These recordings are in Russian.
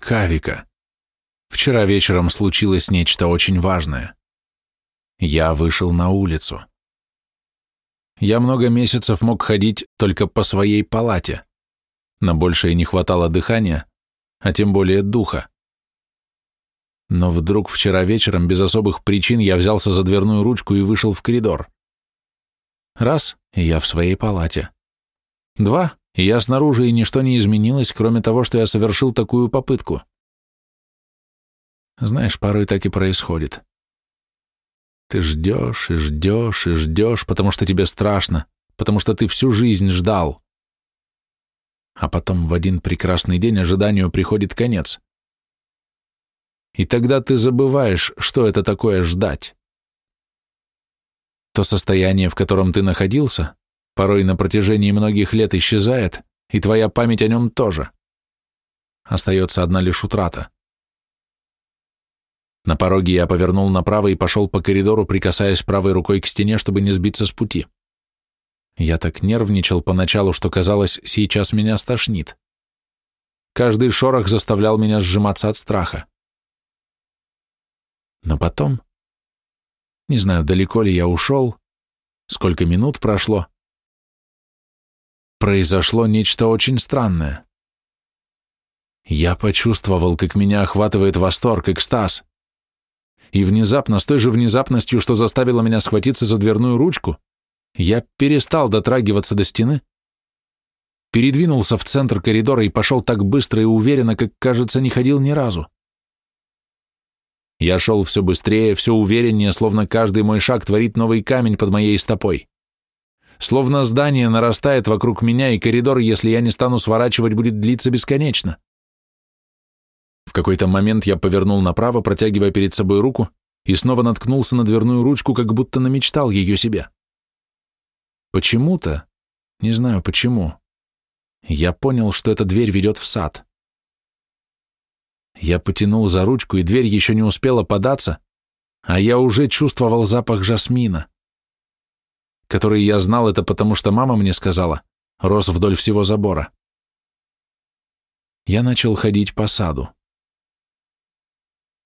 Кавика. Вчера вечером случилось нечто очень важное. Я вышел на улицу. Я много месяцев мог ходить только по своей палате. На большее не хватало дыхания, а тем более духа. Но вдруг вчера вечером без особых причин я взялся за дверную ручку и вышел в коридор. Раз, я в своей палате. Два, и я снаружи, и ничто не изменилось, кроме того, что я совершил такую попытку. Знаешь, порой так и происходит. Ты ждешь и ждешь и ждешь, потому что тебе страшно, потому что ты всю жизнь ждал. А потом в один прекрасный день ожиданию приходит конец. И тогда ты забываешь, что это такое ждать. То состояние, в котором ты находился, порой на протяжении многих лет исчезает, и твоя память о нем тоже. Остается одна лишь утрата. На пороге я повернул направо и пошел по коридору, прикасаясь правой рукой к стене, чтобы не сбиться с пути. Я так нервничал поначалу, что казалось, сейчас меня стошнит. Каждый шорох заставлял меня сжиматься от страха. Но потом, не знаю, далеко ли я ушел, сколько минут прошло, произошло нечто очень странное. Я почувствовал, как меня охватывает восторг, экстаз. И внезапно, с той же внезапностью, что заставило меня схватиться за дверную ручку, я перестал дотрагиваться до стены, передвинулся в центр коридора и пошел так быстро и уверенно, как, кажется, не ходил ни разу. Я шел все быстрее, все увереннее, словно каждый мой шаг творит новый камень под моей стопой. Словно здание нарастает вокруг меня, и коридор, если я не стану сворачивать, будет длиться бесконечно. В какой-то момент я повернул направо, протягивая перед собой руку, и снова наткнулся на дверную ручку, как будто намечтал ее себе. Почему-то, не знаю почему, я понял, что эта дверь ведет в сад. Я потянул за ручку, и дверь еще не успела податься, а я уже чувствовал запах жасмина, который я знал это потому, что мама мне сказала, рос вдоль всего забора. Я начал ходить по саду.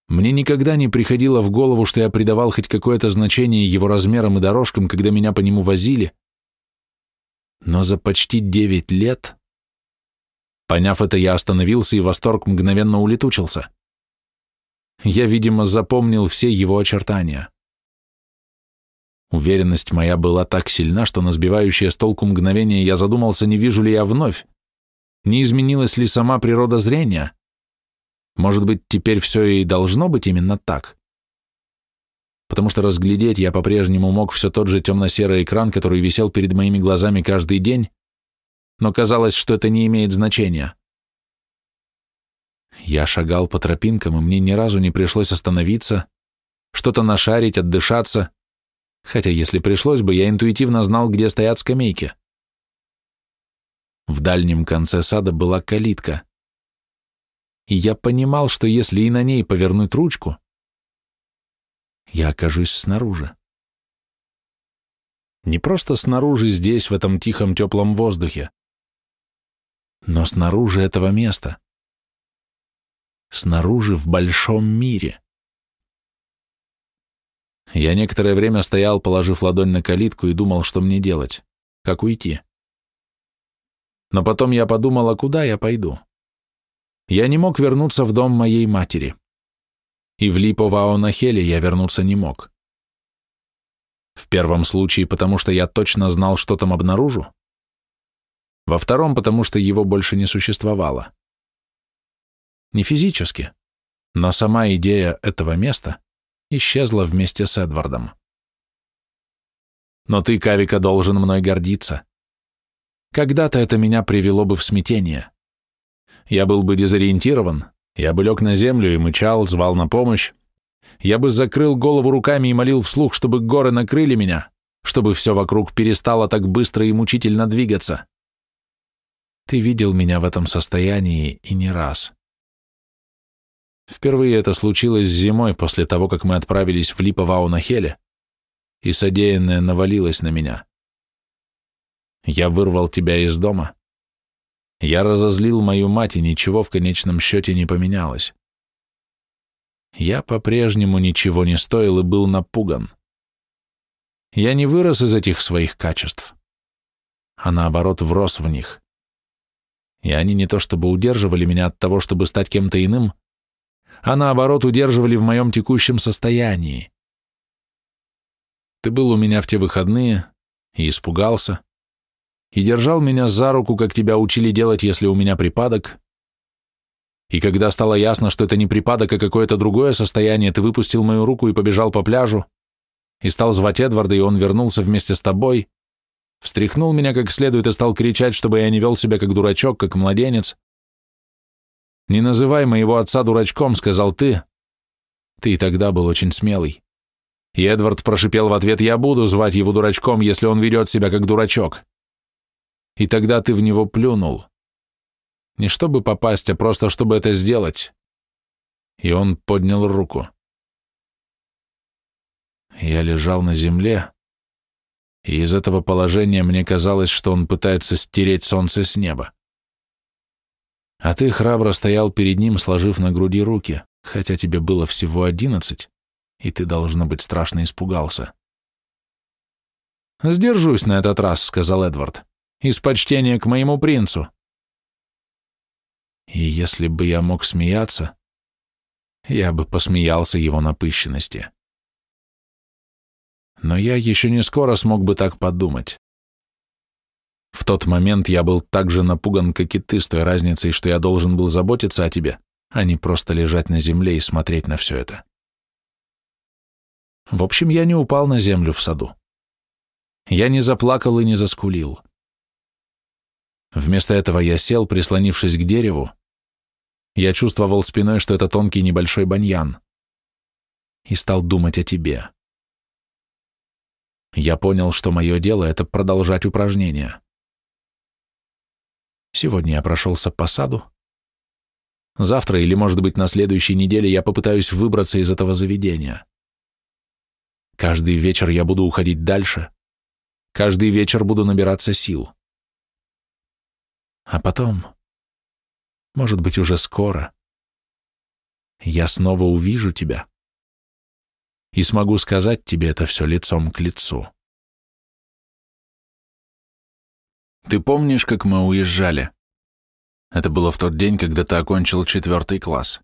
Мне никогда не приходило в голову, что я придавал хоть какое-то значение его размерам и дорожкам, когда меня по нему возили, но за почти девять лет Поняв это, я остановился, и восторг мгновенно улетучился. Я, видимо, запомнил все его очертания. Уверенность моя была так сильна, что на сбивающее с толку мгновение я задумался, не вижу ли я вновь, не изменилась ли сама природа зрения. Может быть, теперь все и должно быть именно так? Потому что разглядеть я по-прежнему мог все тот же темно-серый экран, который висел перед моими глазами каждый день, но казалось, что это не имеет значения. Я шагал по тропинкам, и мне ни разу не пришлось остановиться, что-то нашарить, отдышаться, хотя если пришлось бы, я интуитивно знал, где стоят скамейки. В дальнем конце сада была калитка, и я понимал, что если и на ней повернуть ручку, я окажусь снаружи. Не просто снаружи здесь, в этом тихом теплом воздухе, но снаружи этого места. Снаружи в большом мире. Я некоторое время стоял, положив ладонь на калитку и думал, что мне делать, как уйти. Но потом я подумал, а куда я пойду? Я не мог вернуться в дом моей матери. И в Липовао-Нахеле я вернуться не мог. В первом случае, потому что я точно знал, что там обнаружу, во втором, потому что его больше не существовало. Не физически, но сама идея этого места исчезла вместе с Эдвардом. Но ты, Кавика, должен мной гордиться. Когда-то это меня привело бы в смятение. Я был бы дезориентирован, я бы лег на землю и мычал, звал на помощь. Я бы закрыл голову руками и молил вслух, чтобы горы накрыли меня, чтобы все вокруг перестало так быстро и мучительно двигаться. Ты видел меня в этом состоянии и не раз. Впервые это случилось зимой после того, как мы отправились в Липовау на Хеле, и содеянное навалилось на меня. Я вырвал тебя из дома. Я разозлил мою мать, и ничего в конечном счете не поменялось. Я по-прежнему ничего не стоил и был напуган. Я не вырос из этих своих качеств, а наоборот врос в них. И они не то чтобы удерживали меня от того, чтобы стать кем-то иным, а наоборот удерживали в моем текущем состоянии. Ты был у меня в те выходные и испугался, и держал меня за руку, как тебя учили делать, если у меня припадок. И когда стало ясно, что это не припадок, а какое-то другое состояние, ты выпустил мою руку и побежал по пляжу, и стал звать Эдварда, и он вернулся вместе с тобой, встряхнул меня как следует и стал кричать, чтобы я не вел себя как дурачок, как младенец. «Не называй моего отца дурачком», — сказал ты. Ты тогда был очень смелый. И Эдвард прошипел в ответ, «Я буду звать его дурачком, если он ведет себя как дурачок». И тогда ты в него плюнул. Не чтобы попасть, а просто чтобы это сделать. И он поднял руку. Я лежал на земле, и из этого положения мне казалось, что он пытается стереть солнце с неба. А ты храбро стоял перед ним, сложив на груди руки, хотя тебе было всего одиннадцать, и ты, должно быть, страшно испугался. «Сдержусь на этот раз», — сказал Эдвард, — «из почтения к моему принцу». И если бы я мог смеяться, я бы посмеялся его напыщенности но я еще не скоро смог бы так подумать. В тот момент я был так же напуган, как и ты, с той разницей, что я должен был заботиться о тебе, а не просто лежать на земле и смотреть на все это. В общем, я не упал на землю в саду. Я не заплакал и не заскулил. Вместо этого я сел, прислонившись к дереву. Я чувствовал спиной, что это тонкий небольшой баньян. И стал думать о тебе. Я понял, что мое дело — это продолжать упражнения. Сегодня я прошелся по саду. Завтра или, может быть, на следующей неделе я попытаюсь выбраться из этого заведения. Каждый вечер я буду уходить дальше. Каждый вечер буду набираться сил. А потом, может быть, уже скоро, я снова увижу тебя и смогу сказать тебе это все лицом к лицу. Ты помнишь, как мы уезжали? Это было в тот день, когда ты окончил четвертый класс.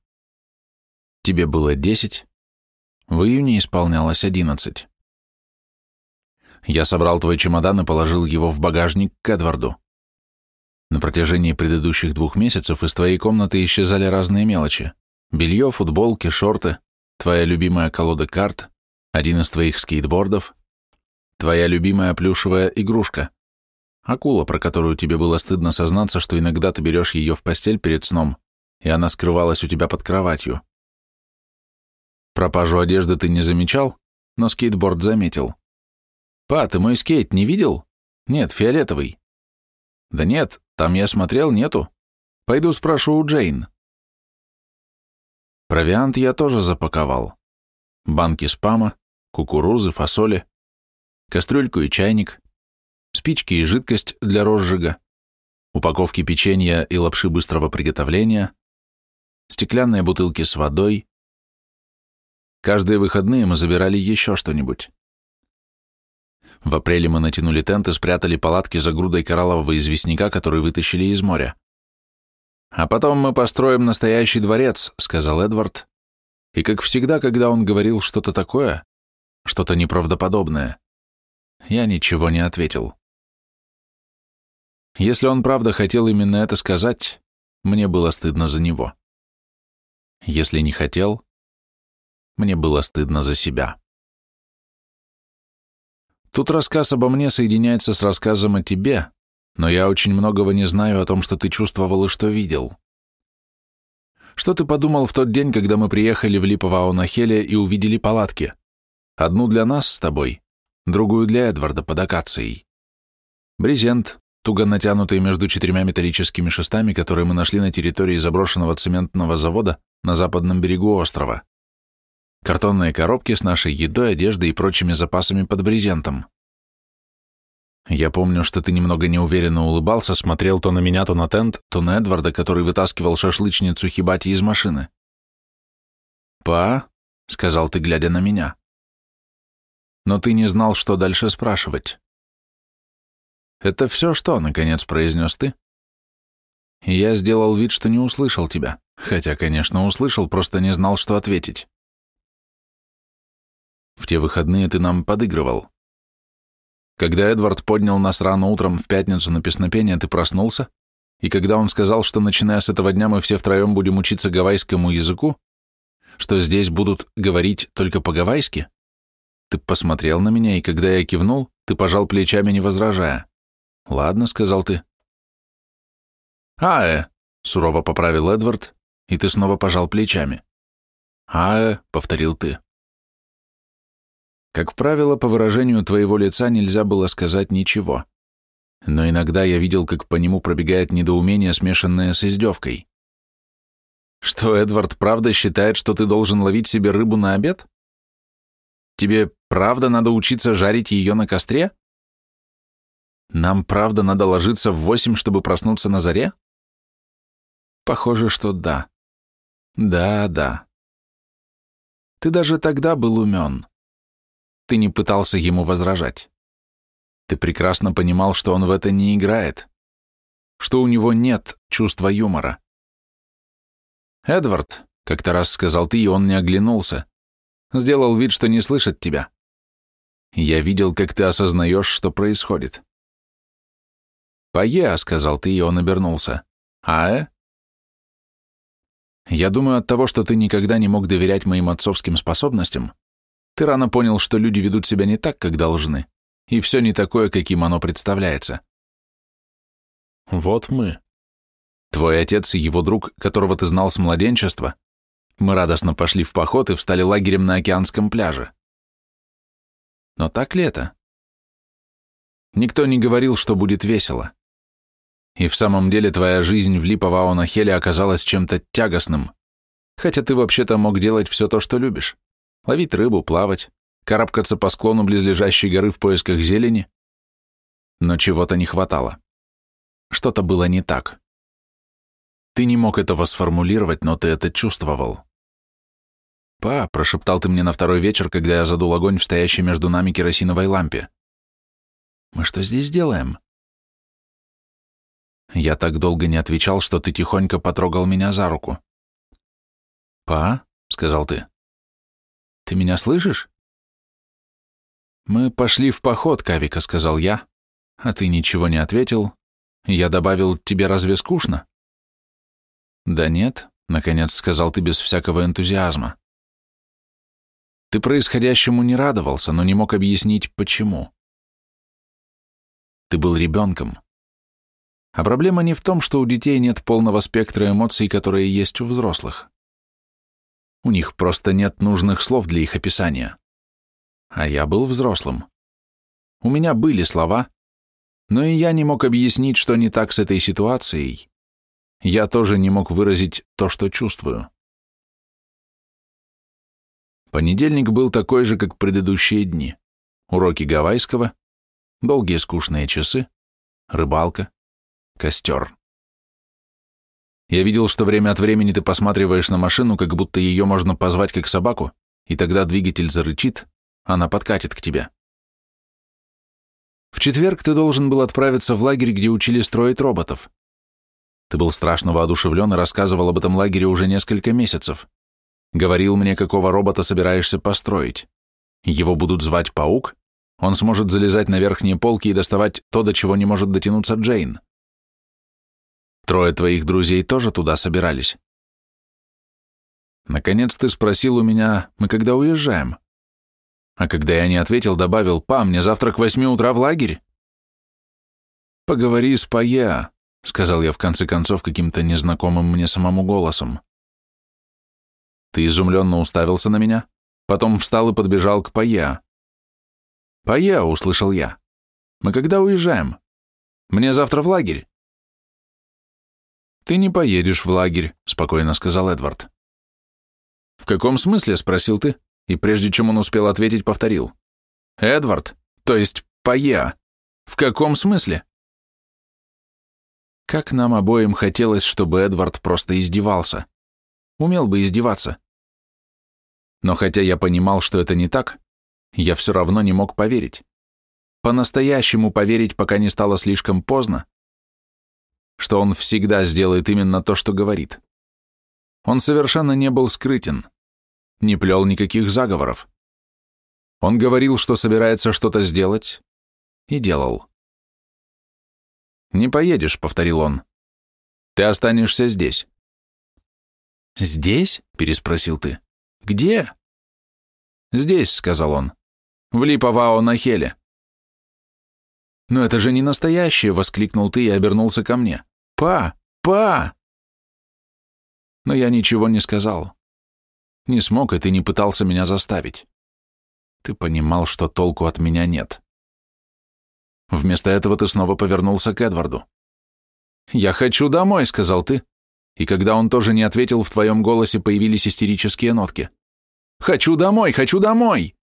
Тебе было десять, в июне исполнялось одиннадцать. Я собрал твой чемодан и положил его в багажник к Эдварду. На протяжении предыдущих двух месяцев из твоей комнаты исчезали разные мелочи. Белье, футболки, шорты, твоя любимая колода карт, один из твоих скейтбордов, твоя любимая плюшевая игрушка, акула, про которую тебе было стыдно сознаться, что иногда ты берешь ее в постель перед сном, и она скрывалась у тебя под кроватью. Пропажу одежды ты не замечал, но скейтборд заметил. «Па, ты мой скейт не видел?» «Нет, фиолетовый». «Да нет, там я смотрел, нету. Пойду спрошу у Джейн». Провиант я тоже запаковал. Банки спама, кукурузы, фасоли, кастрюльку и чайник, спички и жидкость для розжига, упаковки печенья и лапши быстрого приготовления, стеклянные бутылки с водой. Каждые выходные мы забирали еще что-нибудь. В апреле мы натянули тент и спрятали палатки за грудой кораллового известняка, который вытащили из моря. «А потом мы построим настоящий дворец», — сказал Эдвард. И как всегда, когда он говорил что-то такое, что-то неправдоподобное, я ничего не ответил. Если он правда хотел именно это сказать, мне было стыдно за него. Если не хотел, мне было стыдно за себя. Тут рассказ обо мне соединяется с рассказом о тебе, но я очень многого не знаю о том, что ты чувствовал и что видел. Что ты подумал в тот день, когда мы приехали в Липово-Аунахеле и увидели палатки? Одну для нас с тобой, другую для Эдварда под акацией. Брезент, туго натянутый между четырьмя металлическими шестами, которые мы нашли на территории заброшенного цементного завода на западном берегу острова. Картонные коробки с нашей едой, одеждой и прочими запасами под брезентом. Я помню, что ты немного неуверенно улыбался, смотрел то на меня, то на Тент, то на Эдварда, который вытаскивал шашлычницу Хибати из машины. «Па?» — сказал ты, глядя на меня. Но ты не знал, что дальше спрашивать. «Это все что?» — наконец произнес ты. я сделал вид, что не услышал тебя, хотя, конечно, услышал, просто не знал, что ответить. В те выходные ты нам подыгрывал. Когда Эдвард поднял нас рано утром в пятницу на песнопение, ты проснулся, и когда он сказал, что начиная с этого дня мы все втроем будем учиться гавайскому языку, что здесь будут говорить только по-гавайски, ты посмотрел на меня, и когда я кивнул, ты пожал плечами, не возражая. «Ладно», — сказал ты. «Аэ», — сурово поправил Эдвард, и ты снова пожал плечами. «Аэ», — повторил ты. Как правило, по выражению твоего лица нельзя было сказать ничего. Но иногда я видел, как по нему пробегает недоумение, смешанное с издевкой. Что, Эдвард правда считает, что ты должен ловить себе рыбу на обед? Тебе правда надо учиться жарить ее на костре? Нам правда надо ложиться в восемь, чтобы проснуться на заре? Похоже, что да. Да, да. Ты даже тогда был умен. Ты не пытался ему возражать. Ты прекрасно понимал, что он в это не играет, что у него нет чувства юмора. «Эдвард», — как-то раз сказал ты, и он не оглянулся, сделал вид, что не слышит тебя. Я видел, как ты осознаешь, что происходит. «Пое», — сказал ты, и он обернулся. «Аэ?» Я думаю, от того, что ты никогда не мог доверять моим отцовским способностям, ты рано понял, что люди ведут себя не так, как должны, и все не такое, каким оно представляется. Вот мы. Твой отец и его друг, которого ты знал с младенчества, мы радостно пошли в поход и встали лагерем на океанском пляже. Но так ли это? Никто не говорил, что будет весело. И в самом деле твоя жизнь в Липовао-Нахеле оказалась чем-то тягостным, хотя ты вообще-то мог делать все то, что любишь ловить рыбу, плавать, карабкаться по склону близлежащей горы в поисках зелени. Но чего-то не хватало. Что-то было не так. Ты не мог этого сформулировать, но ты это чувствовал. «Па», — прошептал ты мне на второй вечер, когда я задул огонь в стоящей между нами керосиновой лампе. «Мы что здесь делаем?» Я так долго не отвечал, что ты тихонько потрогал меня за руку. «Па», — сказал ты, ты меня слышишь? Мы пошли в поход, Кавика, сказал я, а ты ничего не ответил. Я добавил, тебе разве скучно? Да нет, наконец сказал ты без всякого энтузиазма. Ты происходящему не радовался, но не мог объяснить, почему. Ты был ребенком. А проблема не в том, что у детей нет полного спектра эмоций, которые есть у взрослых. У них просто нет нужных слов для их описания. А я был взрослым. У меня были слова, но и я не мог объяснить, что не так с этой ситуацией. Я тоже не мог выразить то, что чувствую. Понедельник был такой же, как предыдущие дни. Уроки гавайского, долгие скучные часы, рыбалка, костер. Я видел, что время от времени ты посматриваешь на машину, как будто ее можно позвать как собаку, и тогда двигатель зарычит, она подкатит к тебе. В четверг ты должен был отправиться в лагерь, где учили строить роботов. Ты был страшно воодушевлен и рассказывал об этом лагере уже несколько месяцев. Говорил мне, какого робота собираешься построить. Его будут звать Паук, он сможет залезать на верхние полки и доставать то, до чего не может дотянуться Джейн. Трое твоих друзей тоже туда собирались. Наконец ты спросил у меня, мы когда уезжаем? А когда я не ответил, добавил, па, мне завтра к восьми утра в лагерь. Поговори с Пая, сказал я в конце концов каким-то незнакомым мне самому голосом. Ты изумленно уставился на меня, потом встал и подбежал к Пая. Пая, услышал я. Мы когда уезжаем? Мне завтра в лагерь. «Ты не поедешь в лагерь», — спокойно сказал Эдвард. «В каком смысле?» — спросил ты, и прежде чем он успел ответить, повторил. «Эдвард, то есть Пая, В каком смысле? Как нам обоим хотелось, чтобы Эдвард просто издевался. Умел бы издеваться. Но хотя я понимал, что это не так, я все равно не мог поверить. По-настоящему поверить, пока не стало слишком поздно, что он всегда сделает именно то, что говорит. Он совершенно не был скрытен, не плел никаких заговоров. Он говорил, что собирается что-то сделать, и делал. «Не поедешь», — повторил он. «Ты останешься здесь». «Здесь?» — переспросил ты. «Где?» «Здесь», — сказал он. «В Липовао на Хеле». «Но это же не настоящее!» — воскликнул ты и обернулся ко мне. «Па! Па!» Но я ничего не сказал. Не смог, и ты не пытался меня заставить. Ты понимал, что толку от меня нет. Вместо этого ты снова повернулся к Эдварду. «Я хочу домой», — сказал ты, и когда он тоже не ответил, в твоем голосе появились истерические нотки. «Хочу домой! Хочу домой!»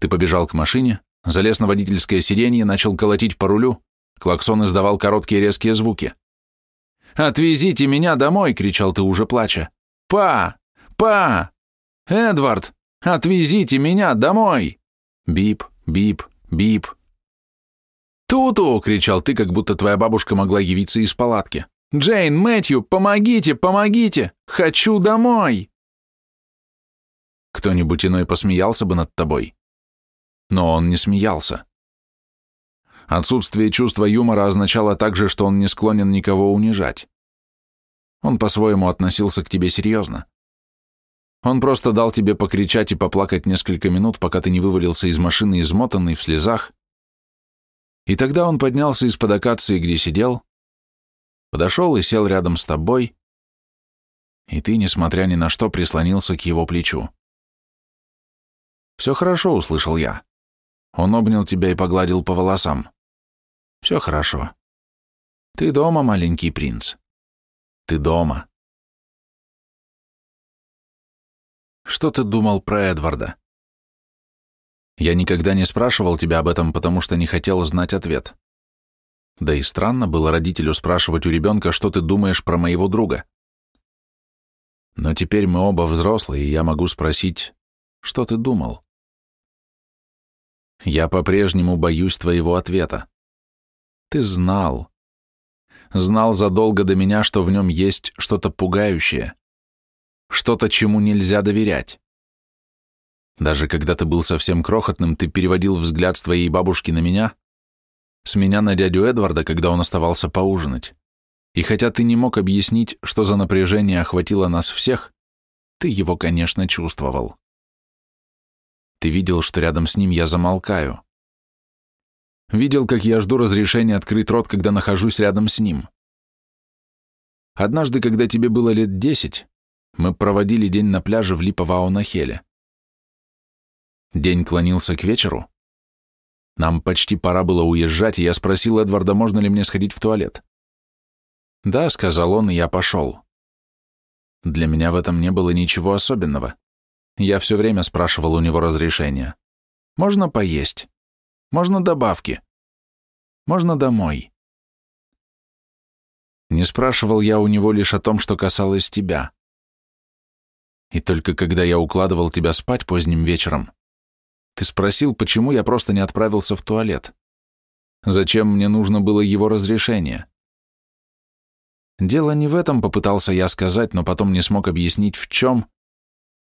Ты побежал к машине, залез на водительское сиденье, начал колотить по рулю, клаксон издавал короткие резкие звуки. «Отвезите меня домой!» — кричал ты уже плача. «Па! Па! Эдвард! Отвезите меня домой!» Бип, бип, бип. «Ту-ту!» — кричал ты, как будто твоя бабушка могла явиться из палатки. «Джейн, Мэтью, помогите, помогите! Хочу домой!» Кто-нибудь иной посмеялся бы над тобой. Но он не смеялся. Отсутствие чувства юмора означало также, что он не склонен никого унижать. Он по-своему относился к тебе серьезно. Он просто дал тебе покричать и поплакать несколько минут, пока ты не вывалился из машины измотанный, в слезах. И тогда он поднялся из-под акации, где сидел, подошел и сел рядом с тобой, и ты, несмотря ни на что, прислонился к его плечу. «Все хорошо», — услышал я. Он обнял тебя и погладил по волосам. «Все хорошо. Ты дома, маленький принц. Ты дома». Что ты думал про Эдварда? Я никогда не спрашивал тебя об этом, потому что не хотел знать ответ. Да и странно было родителю спрашивать у ребенка, что ты думаешь про моего друга. Но теперь мы оба взрослые, и я могу спросить, что ты думал? Я по-прежнему боюсь твоего ответа. Ты знал. Знал задолго до меня, что в нем есть что-то пугающее что-то, чему нельзя доверять. Даже когда ты был совсем крохотным, ты переводил взгляд с твоей бабушки на меня, с меня на дядю Эдварда, когда он оставался поужинать. И хотя ты не мог объяснить, что за напряжение охватило нас всех, ты его, конечно, чувствовал. Ты видел, что рядом с ним я замолкаю. Видел, как я жду разрешения открыть рот, когда нахожусь рядом с ним. Однажды, когда тебе было лет десять, мы проводили день на пляже в Липовао-на-Хеле. День клонился к вечеру. Нам почти пора было уезжать, и я спросил Эдварда, можно ли мне сходить в туалет. «Да», — сказал он, и я пошел. Для меня в этом не было ничего особенного. Я все время спрашивал у него разрешения. «Можно поесть? Можно добавки? Можно домой?» Не спрашивал я у него лишь о том, что касалось тебя. И только когда я укладывал тебя спать поздним вечером, ты спросил, почему я просто не отправился в туалет. Зачем мне нужно было его разрешение? Дело не в этом, попытался я сказать, но потом не смог объяснить, в чем,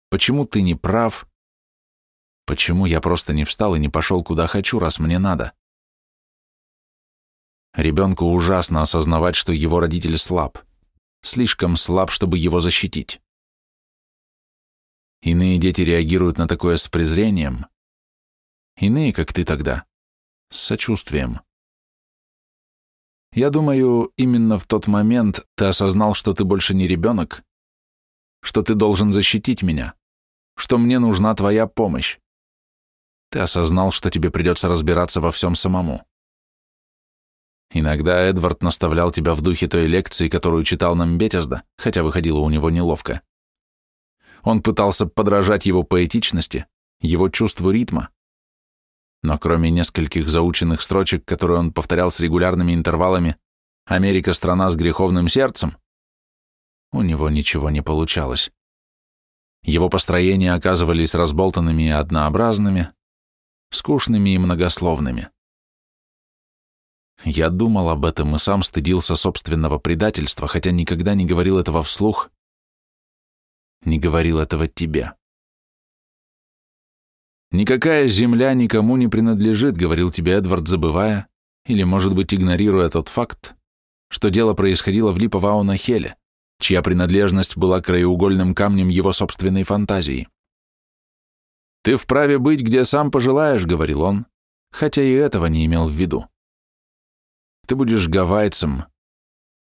почему ты не прав, почему я просто не встал и не пошел куда хочу, раз мне надо. Ребенку ужасно осознавать, что его родитель слаб, слишком слаб, чтобы его защитить. Иные дети реагируют на такое с презрением, иные, как ты тогда, с сочувствием. Я думаю, именно в тот момент ты осознал, что ты больше не ребенок, что ты должен защитить меня, что мне нужна твоя помощь. Ты осознал, что тебе придется разбираться во всем самому. Иногда Эдвард наставлял тебя в духе той лекции, которую читал нам Бетезда, хотя выходило у него неловко. Он пытался подражать его поэтичности, его чувству ритма. но кроме нескольких заученных строчек, которые он повторял с регулярными интервалами «Америка – страна с греховным сердцем», у него ничего не получалось. Его построения оказывались разболтанными и однообразными, скучными и многословными. Я думал об этом и сам стыдился собственного предательства, хотя никогда не говорил этого вслух, не говорил этого тебе. «Никакая земля никому не принадлежит», — говорил тебе Эдвард, забывая, или, может быть, игнорируя тот факт, что дело происходило в Липовауна-Хеле, чья принадлежность была краеугольным камнем его собственной фантазии. «Ты вправе быть, где сам пожелаешь», — говорил он, хотя и этого не имел в виду. «Ты будешь гавайцем,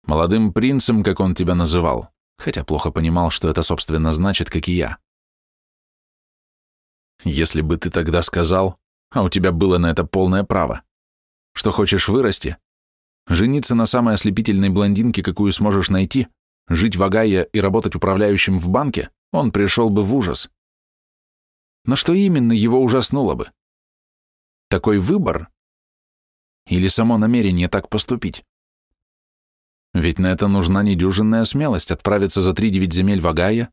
молодым принцем, как он тебя называл, хотя плохо понимал, что это, собственно, значит, как и я. Если бы ты тогда сказал, а у тебя было на это полное право, что хочешь вырасти, жениться на самой ослепительной блондинке, какую сможешь найти, жить в Огайо и работать управляющим в банке, он пришел бы в ужас. Но что именно его ужаснуло бы? Такой выбор? Или само намерение так поступить? Ведь на это нужна недюжинная смелость отправиться за три девять земель в Огайо,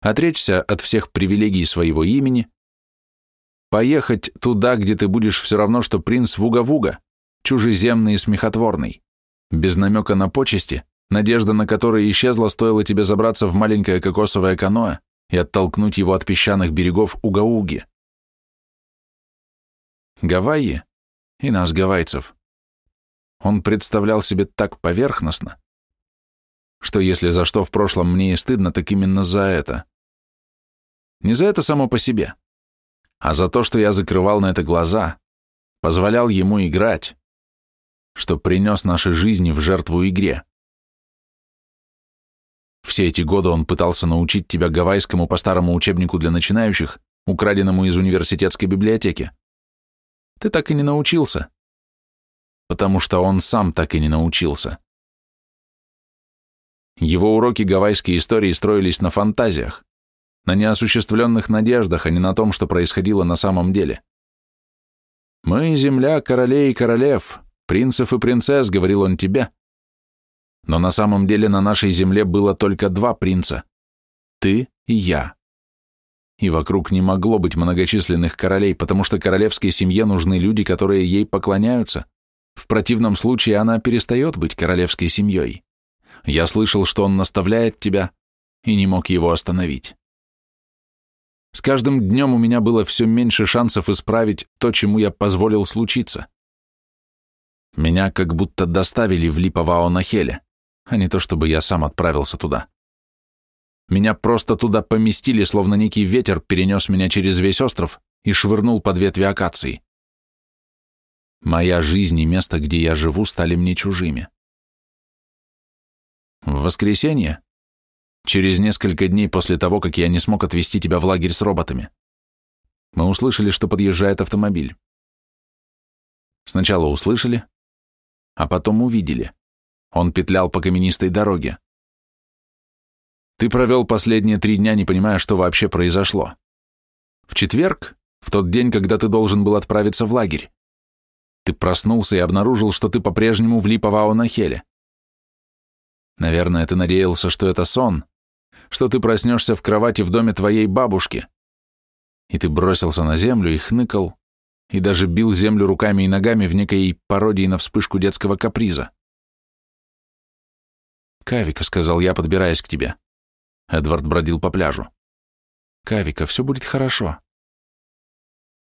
отречься от всех привилегий своего имени, поехать туда, где ты будешь все равно, что принц Вуга-Вуга, чужеземный и смехотворный, без намека на почести, надежда на которой исчезла, стоило тебе забраться в маленькое кокосовое каноэ и оттолкнуть его от песчаных берегов Угауги. Гавайи и нас, гавайцев, он представлял себе так поверхностно, что если за что в прошлом мне и стыдно, так именно за это. Не за это само по себе, а за то, что я закрывал на это глаза, позволял ему играть, что принес наши жизни в жертву игре. Все эти годы он пытался научить тебя гавайскому по старому учебнику для начинающих, украденному из университетской библиотеки. Ты так и не научился, потому что он сам так и не научился. Его уроки гавайской истории строились на фантазиях, на неосуществленных надеждах, а не на том, что происходило на самом деле. «Мы — земля королей и королев, принцев и принцесс», — говорил он тебе, но на самом деле на нашей земле было только два принца — ты и я. И вокруг не могло быть многочисленных королей, потому что королевской семье нужны люди, которые ей поклоняются. В противном случае она перестает быть королевской семьей. Я слышал, что он наставляет тебя, и не мог его остановить. С каждым днем у меня было все меньше шансов исправить то, чему я позволил случиться. Меня как будто доставили в Липовао-Нахеле а не то чтобы я сам отправился туда. Меня просто туда поместили, словно некий ветер перенес меня через весь остров и швырнул под ветви акации. Моя жизнь и место, где я живу, стали мне чужими. В воскресенье, через несколько дней после того, как я не смог отвезти тебя в лагерь с роботами, мы услышали, что подъезжает автомобиль. Сначала услышали, а потом увидели. Он петлял по каменистой дороге. Ты провел последние три дня, не понимая, что вообще произошло. В четверг, в тот день, когда ты должен был отправиться в лагерь, ты проснулся и обнаружил, что ты по-прежнему в Липовао-Нахеле. Наверное, ты надеялся, что это сон, что ты проснешься в кровати в доме твоей бабушки. И ты бросился на землю и хныкал, и даже бил землю руками и ногами в некой пародии на вспышку детского каприза. «Кавика», — сказал я, подбираясь к тебе. Эдвард бродил по пляжу. «Кавика, все будет хорошо».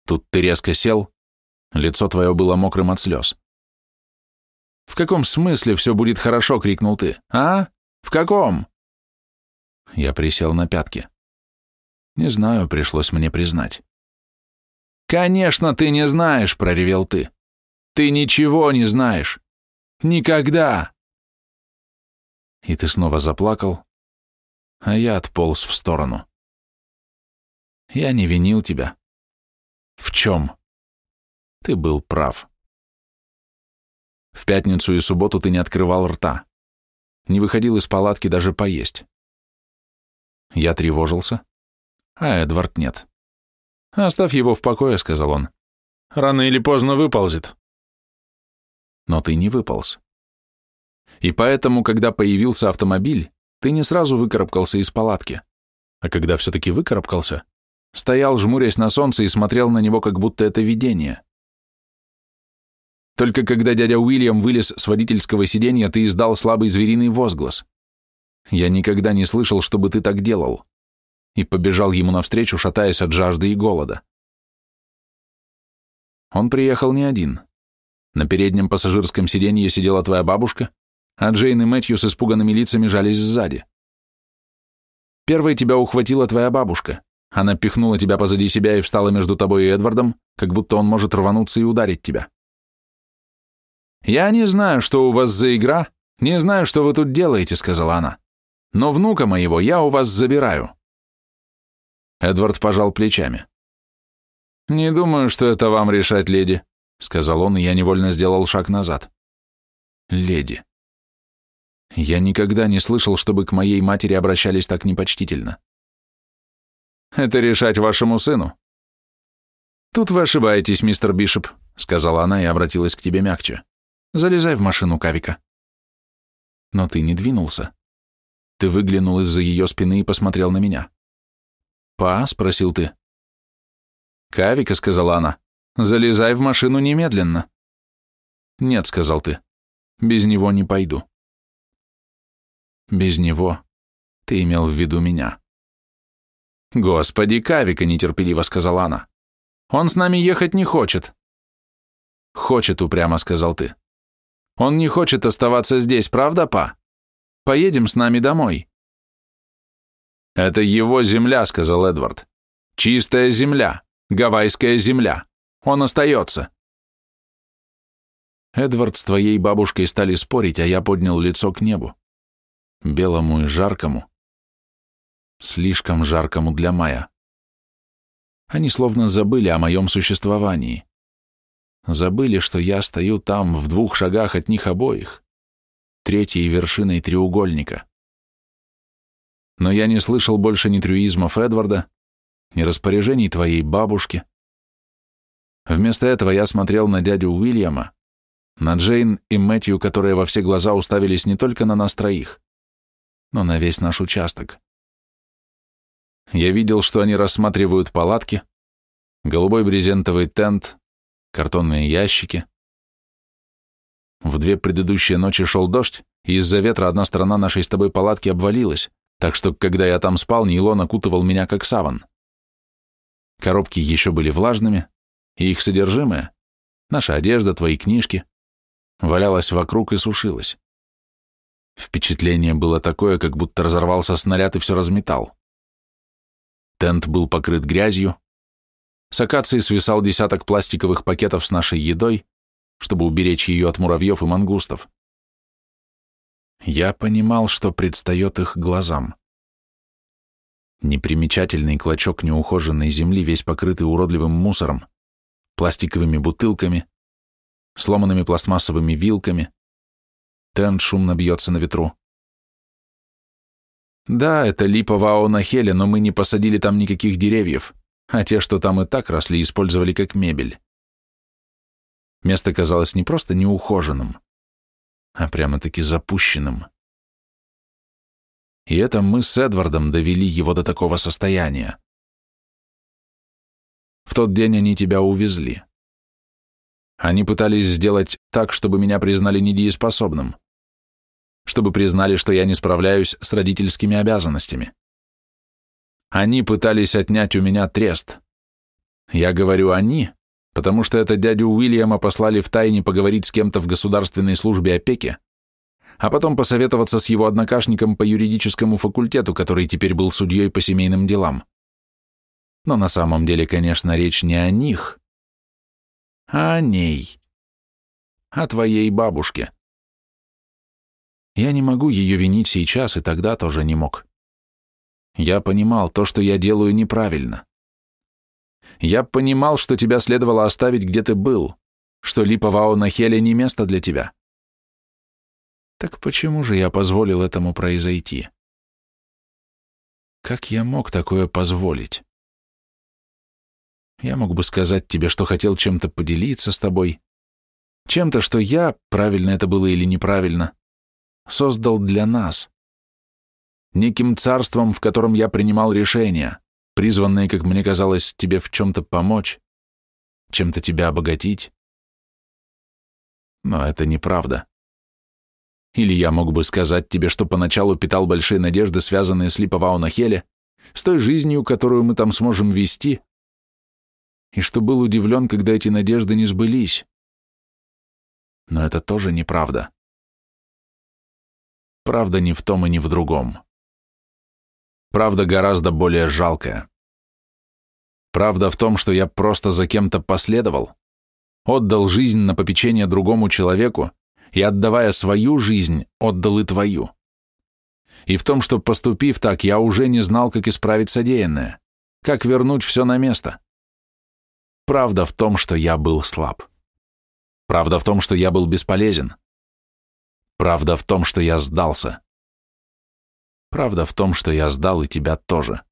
Тут ты резко сел, лицо твое было мокрым от слез. «В каком смысле все будет хорошо?» — крикнул ты. «А? В каком?» Я присел на пятки. Не знаю, пришлось мне признать. «Конечно, ты не знаешь!» — проревел ты. «Ты ничего не знаешь! Никогда!» и ты снова заплакал, а я отполз в сторону. Я не винил тебя. В чем? Ты был прав. В пятницу и субботу ты не открывал рта, не выходил из палатки даже поесть. Я тревожился, а Эдвард нет. «Оставь его в покое», — сказал он. Рано или поздно выползет. Но ты не выполз. И поэтому, когда появился автомобиль, ты не сразу выкарабкался из палатки, а когда все-таки выкарабкался, стоял, жмурясь на солнце, и смотрел на него, как будто это видение. Только когда дядя Уильям вылез с водительского сиденья, ты издал слабый звериный возглас. Я никогда не слышал, чтобы ты так делал. И побежал ему навстречу, шатаясь от жажды и голода. Он приехал не один. На переднем пассажирском сиденье сидела твоя бабушка, а Джейн и Мэтью с испуганными лицами жались сзади. Первой тебя ухватила твоя бабушка. Она пихнула тебя позади себя и встала между тобой и Эдвардом, как будто он может рвануться и ударить тебя. «Я не знаю, что у вас за игра, не знаю, что вы тут делаете», — сказала она. «Но внука моего я у вас забираю». Эдвард пожал плечами. «Не думаю, что это вам решать, леди», — сказал он, и я невольно сделал шаг назад. «Леди». Я никогда не слышал, чтобы к моей матери обращались так непочтительно. «Это решать вашему сыну». «Тут вы ошибаетесь, мистер Бишоп», — сказала она и обратилась к тебе мягче. «Залезай в машину, Кавика». Но ты не двинулся. Ты выглянул из-за ее спины и посмотрел на меня. «Па?» — спросил ты. «Кавика», — сказала она, — «залезай в машину немедленно». «Нет», — сказал ты, — «без него не пойду». «Без него?» Ты имел в виду меня. «Господи, Кавика», — нетерпеливо сказала она, — «он с нами ехать не хочет». «Хочет», — упрямо сказал ты. «Он не хочет оставаться здесь, правда, па? Поедем с нами домой». «Это его земля», — сказал Эдвард. «Чистая земля». Гавайская земля. Он остается. Эдвард с твоей бабушкой стали спорить, а я поднял лицо к небу. Белому и жаркому. Слишком жаркому для мая. Они словно забыли о моем существовании. Забыли, что я стою там, в двух шагах от них обоих, третьей вершиной треугольника. Но я не слышал больше ни трюизмов Эдварда, ни распоряжений твоей бабушки. Вместо этого я смотрел на дядю Уильяма, на Джейн и Мэтью, которые во все глаза уставились не только на нас троих, но на весь наш участок. Я видел, что они рассматривают палатки, голубой брезентовый тент, картонные ящики. В две предыдущие ночи шел дождь, и из-за ветра одна сторона нашей с тобой палатки обвалилась, так что, когда я там спал, нейлон окутывал меня как саван. Коробки еще были влажными, и их содержимое, наша одежда, твои книжки, валялась вокруг и сушилась. Впечатление было такое, как будто разорвался снаряд и все разметал. Тент был покрыт грязью, с акации свисал десяток пластиковых пакетов с нашей едой, чтобы уберечь ее от муравьев и мангустов. Я понимал, что предстает их глазам. Непримечательный клочок неухоженной земли, весь покрытый уродливым мусором, пластиковыми бутылками, сломанными пластмассовыми вилками. Тент шумно бьется на ветру. Да, это липа Вао-Нахеля, но мы не посадили там никаких деревьев, а те, что там и так росли, использовали как мебель. Место казалось не просто неухоженным, а прямо-таки запущенным. И это мы с Эдвардом довели его до такого состояния. В тот день они тебя увезли. Они пытались сделать так, чтобы меня признали недееспособным, чтобы признали, что я не справляюсь с родительскими обязанностями. Они пытались отнять у меня трест. Я говорю «они», потому что это дядю Уильяма послали в тайне поговорить с кем-то в государственной службе опеки, а потом посоветоваться с его однокашником по юридическому факультету, который теперь был судьей по семейным делам. Но на самом деле, конечно, речь не о них, о ней, о твоей бабушке. Я не могу ее винить сейчас, и тогда тоже не мог. Я понимал, то, что я делаю, неправильно. Я понимал, что тебя следовало оставить, где ты был, что Липовао на Хеле не место для тебя. Так почему же я позволил этому произойти? Как я мог такое позволить? Я мог бы сказать тебе, что хотел чем-то поделиться с тобой, чем-то, что я, правильно это было или неправильно, создал для нас. Неким царством, в котором я принимал решения, призванные, как мне казалось, тебе в чем-то помочь, чем-то тебя обогатить. Но это неправда. Или я мог бы сказать тебе, что поначалу питал большие надежды, связанные с Липоваунахеле, с той жизнью, которую мы там сможем вести, и что был удивлен, когда эти надежды не сбылись. Но это тоже неправда. Правда не в том и не в другом. Правда гораздо более жалкая. Правда в том, что я просто за кем-то последовал, отдал жизнь на попечение другому человеку и, отдавая свою жизнь, отдал и твою. И в том, что, поступив так, я уже не знал, как исправить содеянное, как вернуть все на место. Правда в том, что я был слаб. Правда в том, что я был бесполезен. Правда в том, что я сдался. Правда в том, что я сдал и тебя тоже.